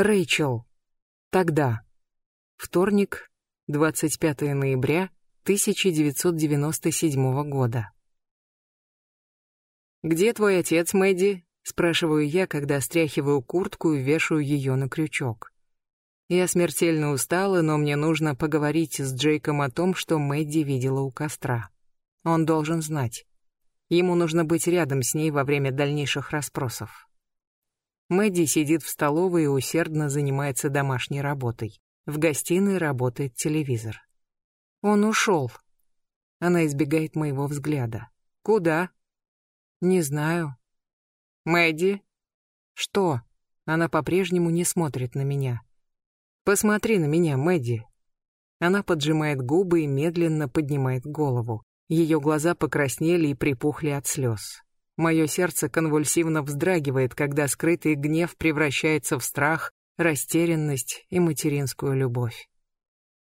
Рэйчел. Тогда. Вторник, 25 ноября 1997 года. «Где твой отец, Мэдди?» — спрашиваю я, когда стряхиваю куртку и вешаю ее на крючок. Я смертельно устала, но мне нужно поговорить с Джейком о том, что Мэдди видела у костра. Он должен знать. Ему нужно быть рядом с ней во время дальнейших расспросов. Мэдди сидит в столовой и усердно занимается домашней работой. В гостиной работает телевизор. Он ушел. Она избегает моего взгляда. Куда? Не знаю. Мэдди? Что? Она по-прежнему не смотрит на меня. Посмотри на меня, Мэдди. Она поджимает губы и медленно поднимает голову. Ее глаза покраснели и припухли от слез. Мое сердце конвульсивно вздрагивает, когда скрытый гнев превращается в страх, растерянность и материнскую любовь.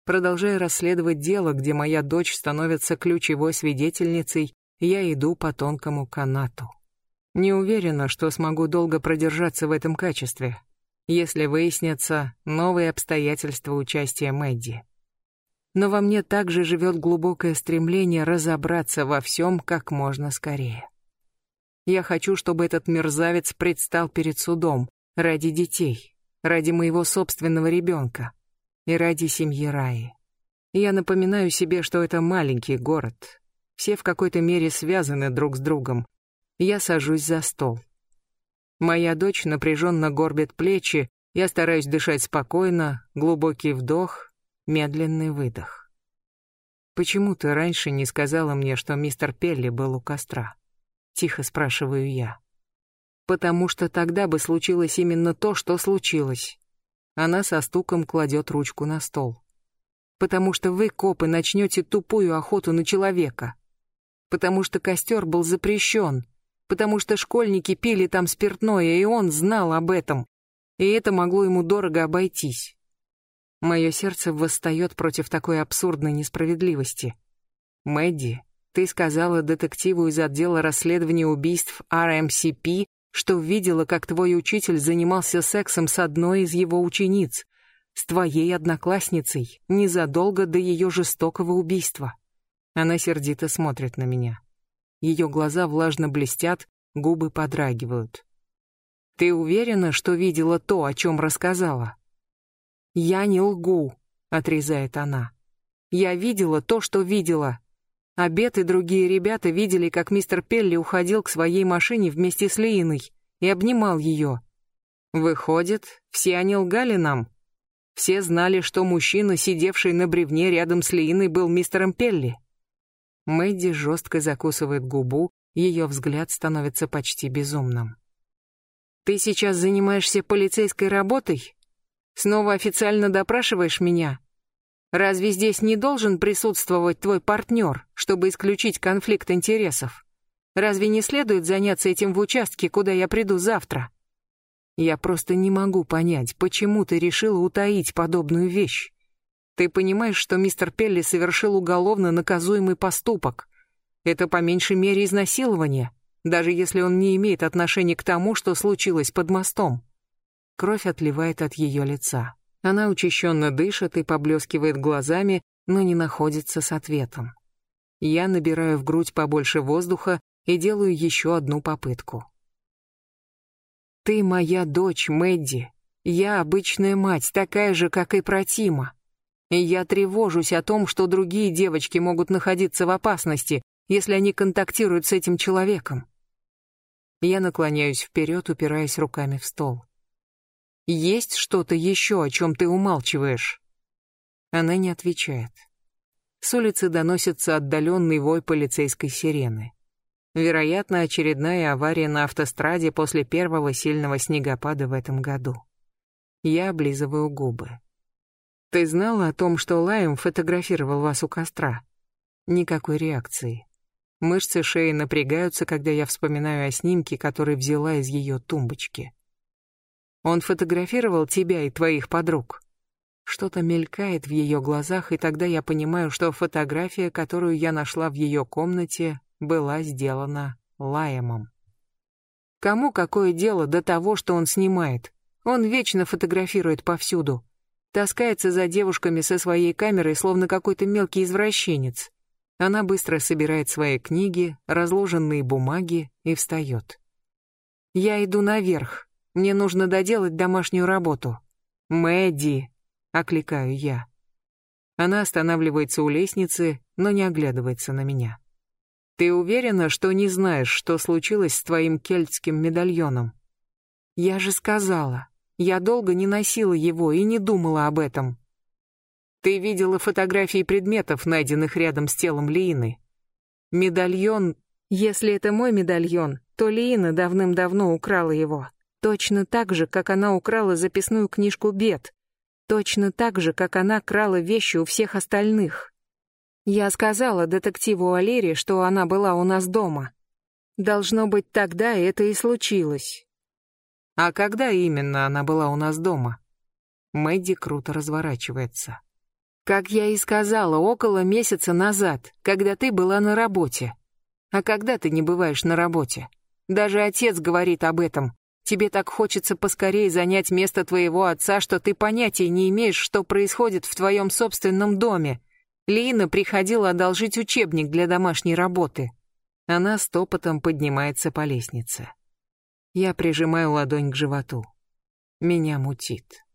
Продолжая расследовать дело, где моя дочь становится ключевой свидетельницей, я иду по тонкому канату. Не уверена, что смогу долго продержаться в этом качестве, если выяснятся новые обстоятельства участия Мэдди. Но во мне также живет глубокое стремление разобраться во всем как можно скорее. Я хочу, чтобы этот мерзавец предстал перед судом ради детей, ради моего собственного ребенка и ради семьи Раи. Я напоминаю себе, что это маленький город. Все в какой-то мере связаны друг с другом. Я сажусь за стол. Моя дочь напряженно горбит плечи, я стараюсь дышать спокойно, глубокий вдох, медленный выдох. Почему ты раньше не сказала мне, что мистер Пелли был у костра? Тихо спрашиваю я. Потому что тогда бы случилось именно то, что случилось. Она со стуком кладет ручку на стол. Потому что вы, копы, начнете тупую охоту на человека. Потому что костер был запрещен. Потому что школьники пили там спиртное, и он знал об этом. И это могло ему дорого обойтись. Мое сердце восстает против такой абсурдной несправедливости. Мэдди, ты сказала детективу из отдела расследования убийств RMCP, что видела, как твой учитель занимался сексом с одной из его учениц, с твоей одноклассницей, незадолго до ее жестокого убийства. Она сердито смотрит на меня. Ее глаза влажно блестят, губы подрагивают. Ты уверена, что видела то, о чем рассказала? Я не лгу, отрезает она. Я видела то, что видела. Обед и другие ребята видели, как мистер Пелли уходил к своей машине вместе с Лииной и обнимал ее. Выходит, все они лгали нам. Все знали, что мужчина, сидевший на бревне рядом с Лииной, был мистером Пелли. Мэдди жестко закусывает губу, ее взгляд становится почти безумным. «Ты сейчас занимаешься полицейской работой? Снова официально допрашиваешь меня?» Разве здесь не должен присутствовать твой партнер, чтобы исключить конфликт интересов? Разве не следует заняться этим в участке, куда я приду завтра? Я просто не могу понять, почему ты решила утаить подобную вещь. Ты понимаешь, что мистер Пелли совершил уголовно наказуемый поступок. Это по меньшей мере изнасилование, даже если он не имеет отношения к тому, что случилось под мостом. Кровь отливает от ее лица. Она учащенно дышит и поблескивает глазами, но не находится с ответом. Я набираю в грудь побольше воздуха и делаю еще одну попытку. «Ты моя дочь, Мэдди. Я обычная мать, такая же, как и Протима. И я тревожусь о том, что другие девочки могут находиться в опасности, если они контактируют с этим человеком». Я наклоняюсь вперед, упираясь руками в стол. Есть что-то еще, о чем ты умалчиваешь?» Она не отвечает. С улицы доносится отдаленный вой полицейской сирены. Вероятно, очередная авария на автостраде после первого сильного снегопада в этом году. Я облизываю губы. «Ты знала о том, что Лайм фотографировал вас у костра?» Никакой реакции. Мышцы шеи напрягаются, когда я вспоминаю о снимке, который взяла из ее тумбочки. Он фотографировал тебя и твоих подруг. Что-то мелькает в ее глазах, и тогда я понимаю, что фотография, которую я нашла в ее комнате, была сделана Лаемом. Кому какое дело до того, что он снимает? Он вечно фотографирует повсюду. Таскается за девушками со своей камерой, словно какой-то мелкий извращенец. Она быстро собирает свои книги, разложенные бумаги и встает. Я иду наверх. Мне нужно доделать домашнюю работу. «Мэдди!» — окликаю я. Она останавливается у лестницы, но не оглядывается на меня. «Ты уверена, что не знаешь, что случилось с твоим кельтским медальоном?» «Я же сказала. Я долго не носила его и не думала об этом. Ты видела фотографии предметов, найденных рядом с телом Лиины. Медальон... Если это мой медальон, то Лиина давным-давно украла его. Точно так же, как она украла записную книжку Бет. Точно так же, как она крала вещи у всех остальных. Я сказала детективу Алире, что она была у нас дома. Должно быть, тогда это и случилось. А когда именно она была у нас дома? Мэдди круто разворачивается. Как я и сказала, около месяца назад, когда ты была на работе. А когда ты не бываешь на работе? Даже отец говорит об этом. Тебе так хочется поскорее занять место твоего отца, что ты понятия не имеешь, что происходит в твоем собственном доме. Лина приходила одолжить учебник для домашней работы. Она стопотом поднимается по лестнице. Я прижимаю ладонь к животу. Меня мутит.